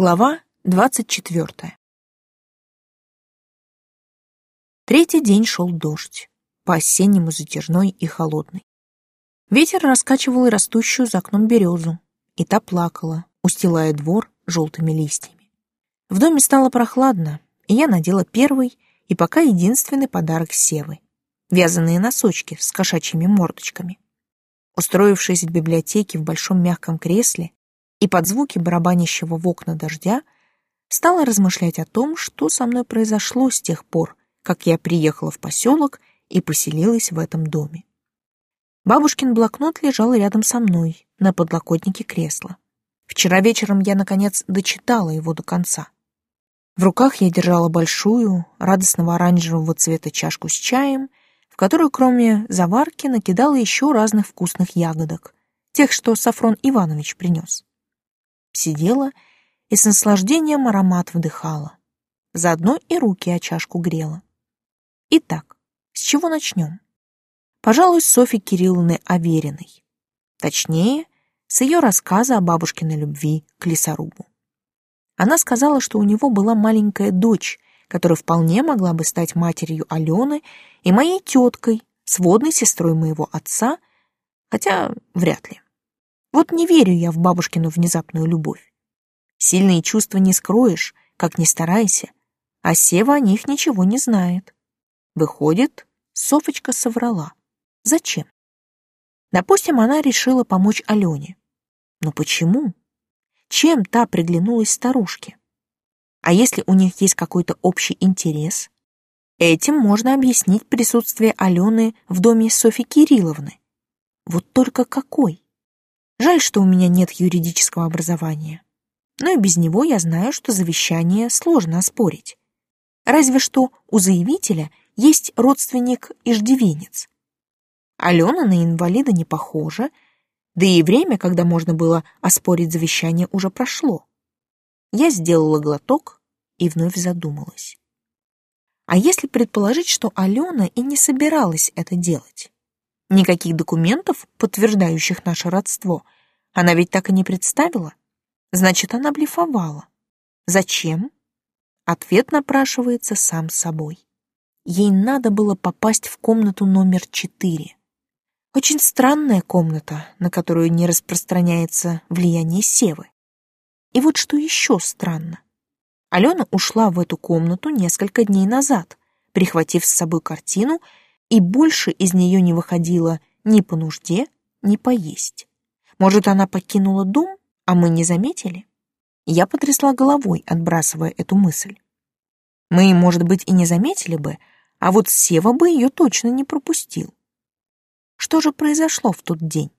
Глава двадцать четвертая. Третий день шел дождь, по-осеннему затяжной и холодный. Ветер раскачивал растущую за окном березу, и та плакала, устилая двор желтыми листьями. В доме стало прохладно, и я надела первый и пока единственный подарок Севы — вязаные носочки с кошачьими мордочками. Устроившись в библиотеке в большом мягком кресле, и под звуки барабанящего в окна дождя стала размышлять о том, что со мной произошло с тех пор, как я приехала в поселок и поселилась в этом доме. Бабушкин блокнот лежал рядом со мной, на подлокотнике кресла. Вчера вечером я, наконец, дочитала его до конца. В руках я держала большую, радостного оранжевого цвета чашку с чаем, в которую, кроме заварки, накидала еще разных вкусных ягодок, тех, что Сафрон Иванович принес сидела и с наслаждением аромат вдыхала. Заодно и руки о чашку грела. Итак, с чего начнем? Пожалуй, с Софьи Кирилловны Авериной. Точнее, с ее рассказа о бабушкиной любви к лесорубу. Она сказала, что у него была маленькая дочь, которая вполне могла бы стать матерью Алены и моей теткой, сводной сестрой моего отца, хотя вряд ли. Вот не верю я в бабушкину внезапную любовь. Сильные чувства не скроешь, как ни старайся, а Сева о них ничего не знает. Выходит, Софочка соврала. Зачем? Допустим, она решила помочь Алене. Но почему? Чем та приглянулась старушке? А если у них есть какой-то общий интерес? Этим можно объяснить присутствие Алены в доме Софьи Кирилловны. Вот только какой? Жаль, что у меня нет юридического образования. Но и без него я знаю, что завещание сложно оспорить. Разве что у заявителя есть родственник иждивенец. Алена на инвалида не похожа, да и время, когда можно было оспорить завещание, уже прошло. Я сделала глоток и вновь задумалась. А если предположить, что Алена и не собиралась это делать? Никаких документов, подтверждающих наше родство, она ведь так и не представила. Значит, она блефовала. Зачем? Ответ напрашивается сам собой. Ей надо было попасть в комнату номер четыре. Очень странная комната, на которую не распространяется влияние Севы. И вот что еще странно. Алена ушла в эту комнату несколько дней назад, прихватив с собой картину и больше из нее не выходила ни по нужде, ни поесть. Может, она покинула дом, а мы не заметили? Я потрясла головой, отбрасывая эту мысль. Мы, может быть, и не заметили бы, а вот Сева бы ее точно не пропустил. Что же произошло в тот день?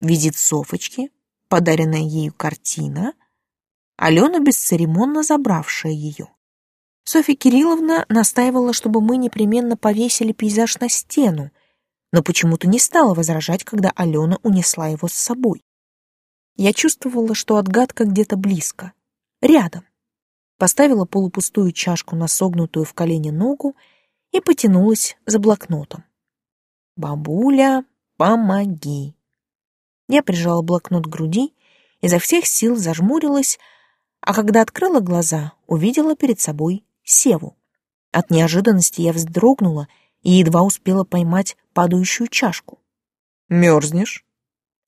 Визит Софочки, подаренная ею картина, Алена бесцеремонно забравшая ее. Софья Кирилловна настаивала, чтобы мы непременно повесили пейзаж на стену, но почему-то не стала возражать, когда Алена унесла его с собой. Я чувствовала, что отгадка где-то близко, рядом. Поставила полупустую чашку на согнутую в колени ногу и потянулась за блокнотом. «Бабуля, помоги!» Я прижала блокнот к груди, изо всех сил зажмурилась, а когда открыла глаза, увидела перед собой Севу. От неожиданности я вздрогнула и едва успела поймать падающую чашку. «Мерзнешь?»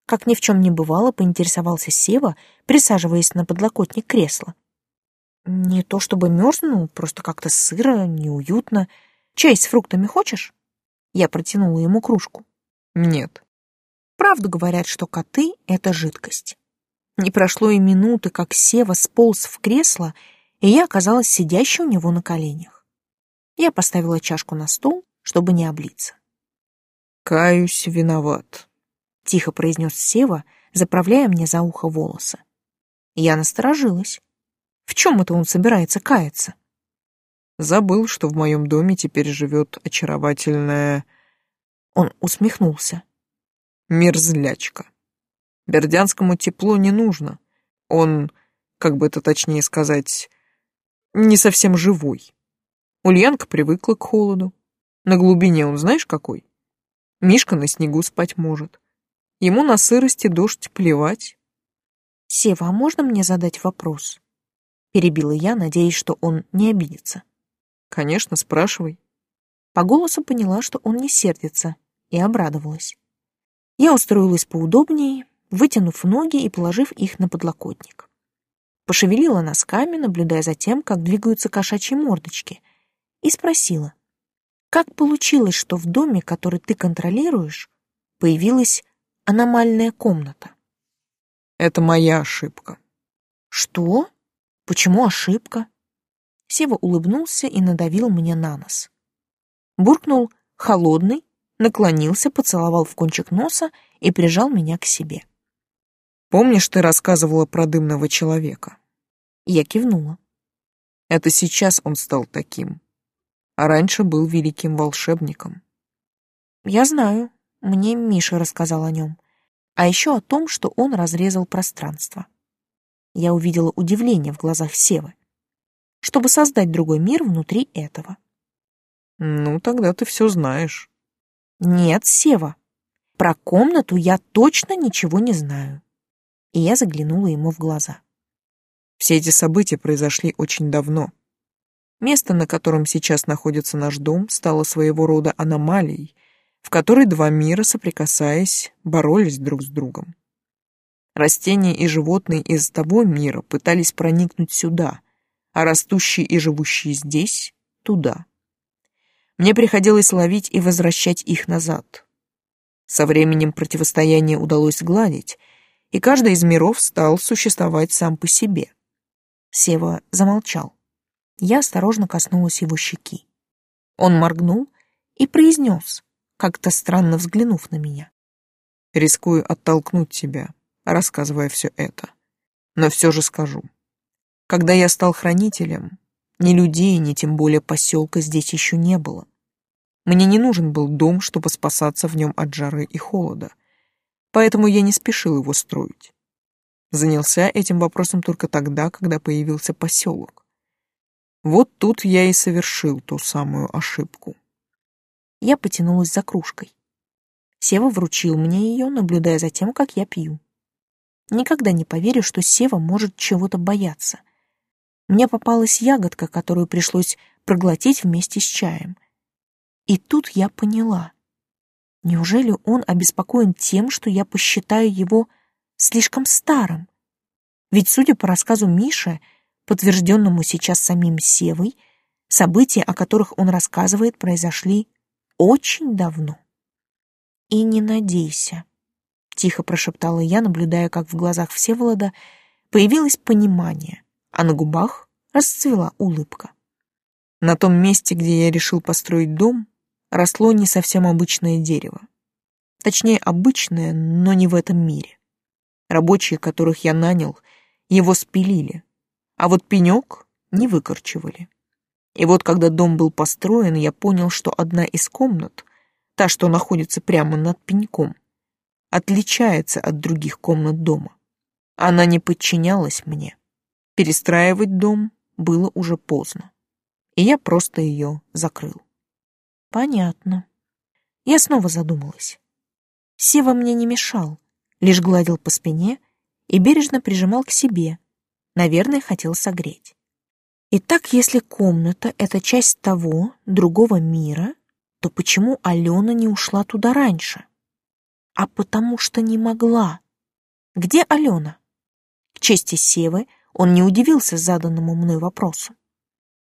Как ни в чем не бывало, поинтересовался Сева, присаживаясь на подлокотник кресла. «Не то чтобы мерзну, просто как-то сыро, неуютно. Чай с фруктами хочешь?» Я протянула ему кружку. «Нет». Правду говорят, что коты — это жидкость. Не прошло и минуты, как Сева сполз в кресло и я оказалась сидящей у него на коленях. Я поставила чашку на стол, чтобы не облиться. «Каюсь, виноват», — тихо произнес Сева, заправляя мне за ухо волосы. Я насторожилась. В чем это он собирается каяться? Забыл, что в моем доме теперь живет очаровательная... Он усмехнулся. Мерзлячка. Бердянскому тепло не нужно. Он, как бы это точнее сказать, не совсем живой. Ульянка привыкла к холоду. На глубине он знаешь какой? Мишка на снегу спать может. Ему на сырости дождь плевать. «Сева, а можно мне задать вопрос?» Перебила я, надеясь, что он не обидится. «Конечно, спрашивай». По голосу поняла, что он не сердится, и обрадовалась. Я устроилась поудобнее, вытянув ноги и положив их на подлокотник. Пошевелила носками, наблюдая за тем, как двигаются кошачьи мордочки, и спросила, как получилось, что в доме, который ты контролируешь, появилась аномальная комната? Это моя ошибка. Что? Почему ошибка? Сева улыбнулся и надавил мне на нос. Буркнул холодный, наклонился, поцеловал в кончик носа и прижал меня к себе. «Помнишь, ты рассказывала про дымного человека?» Я кивнула. «Это сейчас он стал таким, а раньше был великим волшебником». «Я знаю, мне Миша рассказал о нем, а еще о том, что он разрезал пространство». Я увидела удивление в глазах Севы, чтобы создать другой мир внутри этого. «Ну, тогда ты все знаешь». «Нет, Сева, про комнату я точно ничего не знаю». И я заглянула ему в глаза. Все эти события произошли очень давно. Место, на котором сейчас находится наш дом, стало своего рода аномалией, в которой два мира, соприкасаясь, боролись друг с другом. Растения и животные из того мира пытались проникнуть сюда, а растущие и живущие здесь — туда. Мне приходилось ловить и возвращать их назад. Со временем противостояние удалось сгладить, и каждый из миров стал существовать сам по себе. Сева замолчал. Я осторожно коснулась его щеки. Он моргнул и произнес, как-то странно взглянув на меня. «Рискую оттолкнуть тебя, рассказывая все это. Но все же скажу. Когда я стал хранителем, ни людей, ни тем более поселка здесь еще не было. Мне не нужен был дом, чтобы спасаться в нем от жары и холода, поэтому я не спешил его строить. Занялся этим вопросом только тогда, когда появился поселок. Вот тут я и совершил ту самую ошибку. Я потянулась за кружкой. Сева вручил мне ее, наблюдая за тем, как я пью. Никогда не поверю, что Сева может чего-то бояться. Мне попалась ягодка, которую пришлось проглотить вместе с чаем. И тут я поняла. Неужели он обеспокоен тем, что я посчитаю его слишком старым? Ведь, судя по рассказу Миши, подтвержденному сейчас самим Севой, события, о которых он рассказывает, произошли очень давно. «И не надейся», — тихо прошептала я, наблюдая, как в глазах Всеволода появилось понимание, а на губах расцвела улыбка. На том месте, где я решил построить дом, росло не совсем обычное дерево. Точнее, обычное, но не в этом мире. Рабочие, которых я нанял, его спилили, а вот пенек не выкорчевали. И вот когда дом был построен, я понял, что одна из комнат, та, что находится прямо над пеньком, отличается от других комнат дома. Она не подчинялась мне. Перестраивать дом было уже поздно, и я просто ее закрыл. Понятно. Я снова задумалась. Сева мне не мешал, лишь гладил по спине и бережно прижимал к себе. Наверное, хотел согреть. Итак, если комната — это часть того, другого мира, то почему Алена не ушла туда раньше? А потому что не могла. Где Алена? К чести Севы он не удивился заданному мной вопросу.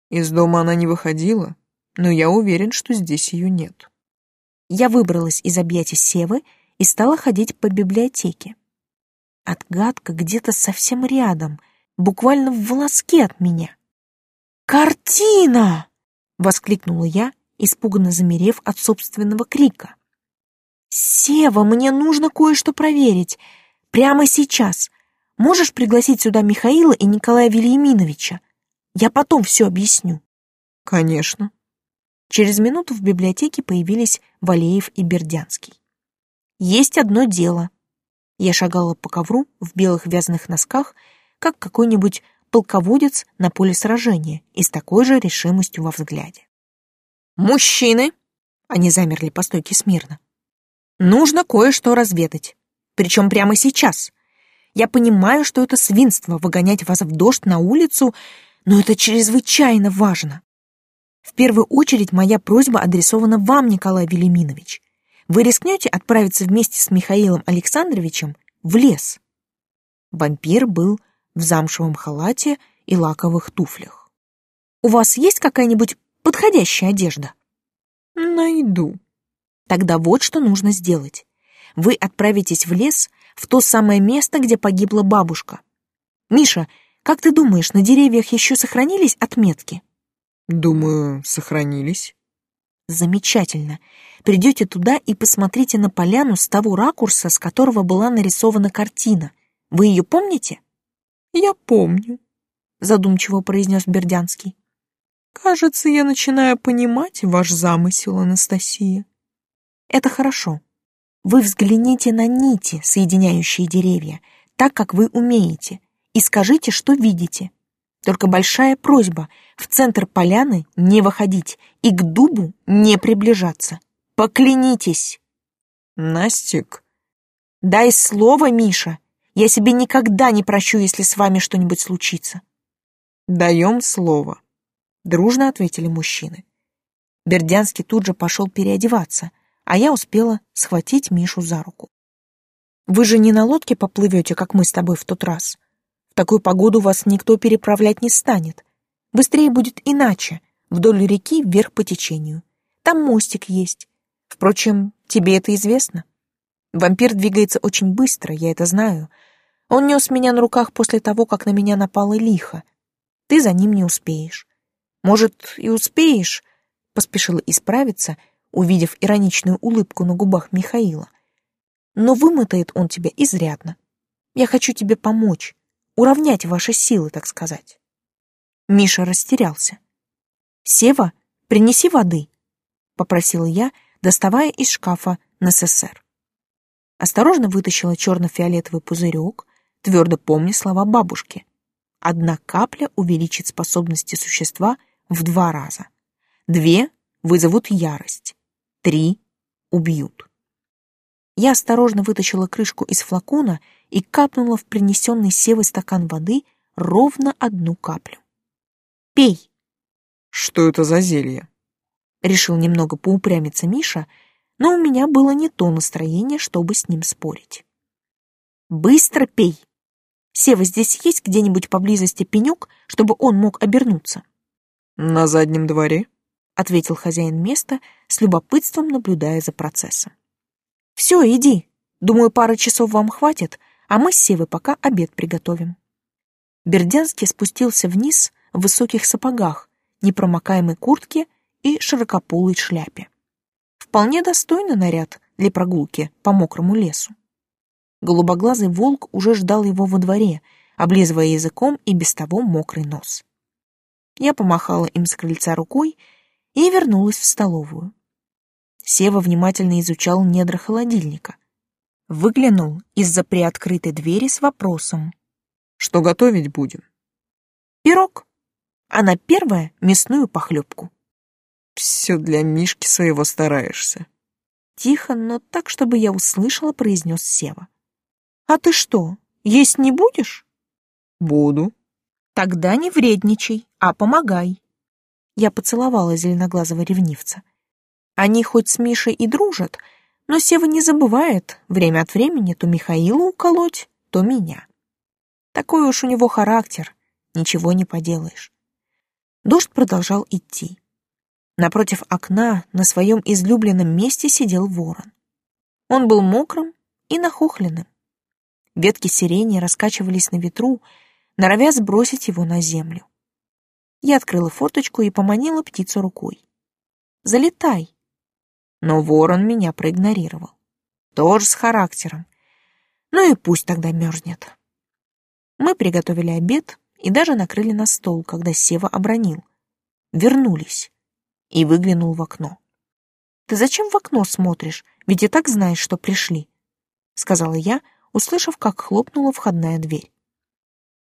Из дома она не выходила, но я уверен, что здесь ее нет. Я выбралась из объятий Севы и стала ходить по библиотеке. Отгадка где-то совсем рядом, буквально в волоске от меня. «Картина!» — воскликнула я, испуганно замерев от собственного крика. «Сева, мне нужно кое-что проверить. Прямо сейчас. Можешь пригласить сюда Михаила и Николая Вильяминовича? Я потом все объясню». «Конечно», Через минуту в библиотеке появились Валеев и Бердянский. «Есть одно дело». Я шагала по ковру в белых вязаных носках, как какой-нибудь полководец на поле сражения и с такой же решимостью во взгляде. «Мужчины!» — они замерли по стойке смирно. «Нужно кое-что разведать, причем прямо сейчас. Я понимаю, что это свинство выгонять вас в дождь на улицу, но это чрезвычайно важно. В первую очередь моя просьба адресована вам, Николай Велиминович. Вы рискнете отправиться вместе с Михаилом Александровичем в лес? Вампир был в замшевом халате и лаковых туфлях. У вас есть какая-нибудь подходящая одежда? Найду. Тогда вот что нужно сделать. Вы отправитесь в лес, в то самое место, где погибла бабушка. Миша, как ты думаешь, на деревьях еще сохранились отметки? Думаю, сохранились. Замечательно. Придете туда и посмотрите на поляну с того ракурса, с которого была нарисована картина. Вы ее помните? Я помню, задумчиво произнес Бердянский. Кажется, я начинаю понимать ваш замысел, Анастасия. Это хорошо. Вы взгляните на нити, соединяющие деревья, так, как вы умеете, и скажите, что видите. Только большая просьба — в центр поляны не выходить и к дубу не приближаться. Поклянитесь!» «Настик!» «Дай слово, Миша! Я себе никогда не прощу, если с вами что-нибудь случится!» «Даем слово!» — дружно ответили мужчины. Бердянский тут же пошел переодеваться, а я успела схватить Мишу за руку. «Вы же не на лодке поплывете, как мы с тобой в тот раз. В такую погоду вас никто переправлять не станет. Быстрее будет иначе, вдоль реки вверх по течению. Там мостик есть. Впрочем, тебе это известно. Вампир двигается очень быстро, я это знаю. Он нес меня на руках после того, как на меня напало лихо. Ты за ним не успеешь. Может, и успеешь, поспешила исправиться, увидев ироничную улыбку на губах Михаила. Но вымотает он тебя изрядно. Я хочу тебе помочь уравнять ваши силы, так сказать. Миша растерялся. «Сева, принеси воды», — попросила я, доставая из шкафа НССР. Осторожно вытащила черно-фиолетовый пузырек, твердо помня слова бабушки. Одна капля увеличит способности существа в два раза. Две вызовут ярость. Три убьют. Я осторожно вытащила крышку из флакона и капнула в принесенный севой стакан воды ровно одну каплю. «Пей!» «Что это за зелье?» Решил немного поупрямиться Миша, но у меня было не то настроение, чтобы с ним спорить. «Быстро пей! Сева, здесь есть где-нибудь поблизости пенек, чтобы он мог обернуться?» «На заднем дворе», — ответил хозяин места, с любопытством наблюдая за процессом. Все, иди. Думаю, пары часов вам хватит, а мы с Севой пока обед приготовим. Бердянский спустился вниз в высоких сапогах, непромокаемой куртке и широкополой шляпе. Вполне достойный наряд для прогулки по мокрому лесу. Голубоглазый волк уже ждал его во дворе, облизывая языком и без того мокрый нос. Я помахала им с крыльца рукой и вернулась в столовую. Сева внимательно изучал недра холодильника. Выглянул из-за приоткрытой двери с вопросом. «Что готовить будем?» «Пирог, а на первое — мясную похлебку». «Все для Мишки своего стараешься». Тихо, но так, чтобы я услышала, произнес Сева. «А ты что, есть не будешь?» «Буду». «Тогда не вредничай, а помогай». Я поцеловала зеленоглазого ревнивца. Они хоть с Мишей и дружат, но Сева не забывает время от времени то Михаила уколоть, то меня. Такой уж у него характер, ничего не поделаешь. Дождь продолжал идти. Напротив окна на своем излюбленном месте сидел ворон. Он был мокрым и нахохленным. Ветки сирени раскачивались на ветру, норовя сбросить его на землю. Я открыла форточку и поманила птицу рукой. «Залетай!» Но ворон меня проигнорировал. Тоже с характером. Ну и пусть тогда мерзнет. Мы приготовили обед и даже накрыли на стол, когда Сева обронил. Вернулись. И выглянул в окно. «Ты зачем в окно смотришь? Ведь и так знаешь, что пришли», — сказала я, услышав, как хлопнула входная дверь.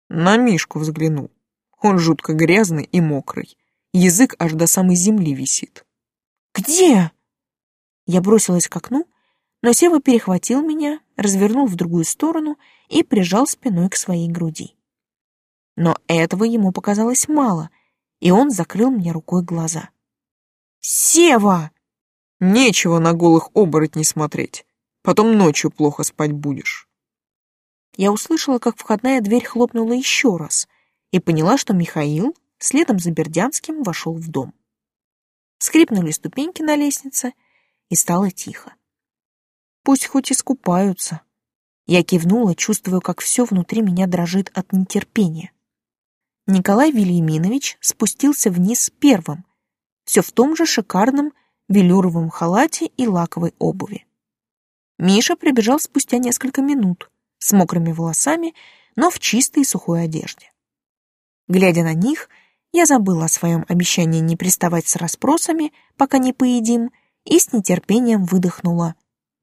На Мишку взглянул. Он жутко грязный и мокрый. Язык аж до самой земли висит. «Где?» Я бросилась к окну, но Сева перехватил меня, развернул в другую сторону и прижал спиной к своей груди. Но этого ему показалось мало, и он закрыл мне рукой глаза. «Сева!» «Нечего на голых оборотней смотреть. Потом ночью плохо спать будешь». Я услышала, как входная дверь хлопнула еще раз, и поняла, что Михаил следом за Бердянским вошел в дом. Скрипнули ступеньки на лестнице, и стало тихо. Пусть хоть искупаются. Я кивнула, чувствуя, как все внутри меня дрожит от нетерпения. Николай Вильяминович спустился вниз первым, все в том же шикарном велюровом халате и лаковой обуви. Миша прибежал спустя несколько минут, с мокрыми волосами, но в чистой и сухой одежде. Глядя на них, я забыла о своем обещании не приставать с расспросами, пока не поедим, и с нетерпением выдохнула.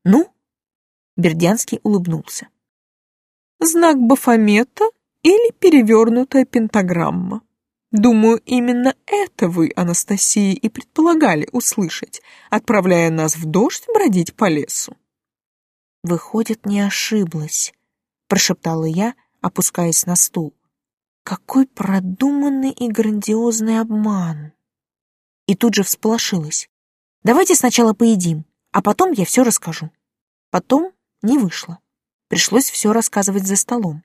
«Ну?» Бердянский улыбнулся. «Знак Бафомета или перевернутая пентаграмма?» Думаю, именно это вы, Анастасия, и предполагали услышать, отправляя нас в дождь бродить по лесу. Выходит, не ошиблась, прошептала я, опускаясь на стул. Какой продуманный и грандиозный обман. И тут же всполошилась. Давайте сначала поедим, а потом я все расскажу. Потом не вышло. Пришлось все рассказывать за столом.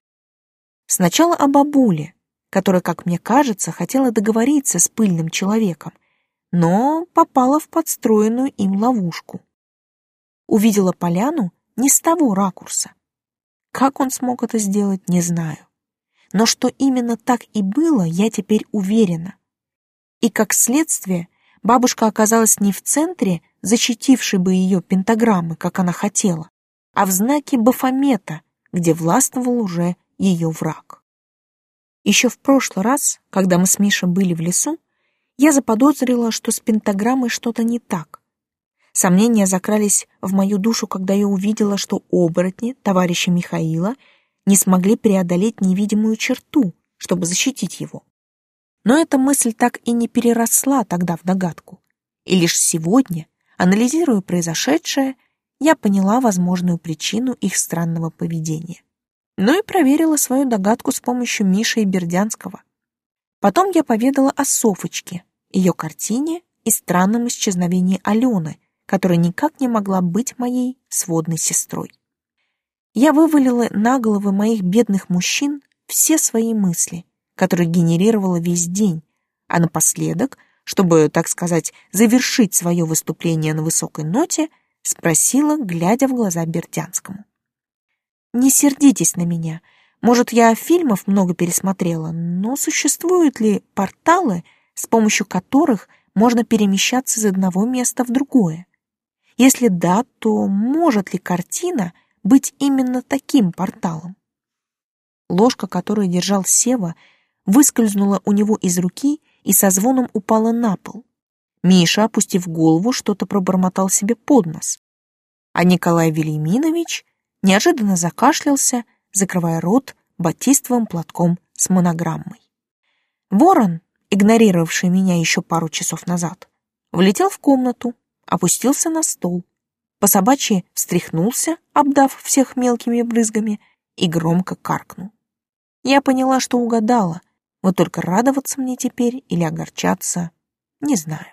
Сначала о бабуле, которая, как мне кажется, хотела договориться с пыльным человеком, но попала в подстроенную им ловушку. Увидела поляну не с того ракурса. Как он смог это сделать, не знаю. Но что именно так и было, я теперь уверена. И как следствие, бабушка оказалась не в центре, защитившей бы ее пентаграммы, как она хотела, а в знаке Бафомета, где властвовал уже ее враг. Еще в прошлый раз, когда мы с Мишей были в лесу, я заподозрила, что с пентаграммой что-то не так. Сомнения закрались в мою душу, когда я увидела, что оборотни, товарища Михаила, не смогли преодолеть невидимую черту, чтобы защитить его. Но эта мысль так и не переросла тогда в догадку. И лишь сегодня, анализируя произошедшее, я поняла возможную причину их странного поведения но и проверила свою догадку с помощью Миши и Бердянского. Потом я поведала о Софочке, ее картине и странном исчезновении Алены, которая никак не могла быть моей сводной сестрой. Я вывалила на головы моих бедных мужчин все свои мысли, которые генерировала весь день, а напоследок, чтобы, так сказать, завершить свое выступление на высокой ноте, спросила, глядя в глаза Бердянскому. Не сердитесь на меня. Может, я фильмов много пересмотрела, но существуют ли порталы, с помощью которых можно перемещаться из одного места в другое? Если да, то может ли картина быть именно таким порталом? Ложка, которую держал Сева, выскользнула у него из руки и со звоном упала на пол. Миша, опустив голову, что-то пробормотал себе под нос. А Николай Велиминович неожиданно закашлялся, закрывая рот батистовым платком с монограммой. Ворон, игнорировавший меня еще пару часов назад, влетел в комнату, опустился на стол, по собачьи встряхнулся, обдав всех мелкими брызгами, и громко каркнул. Я поняла, что угадала, вот только радоваться мне теперь или огорчаться, не знаю.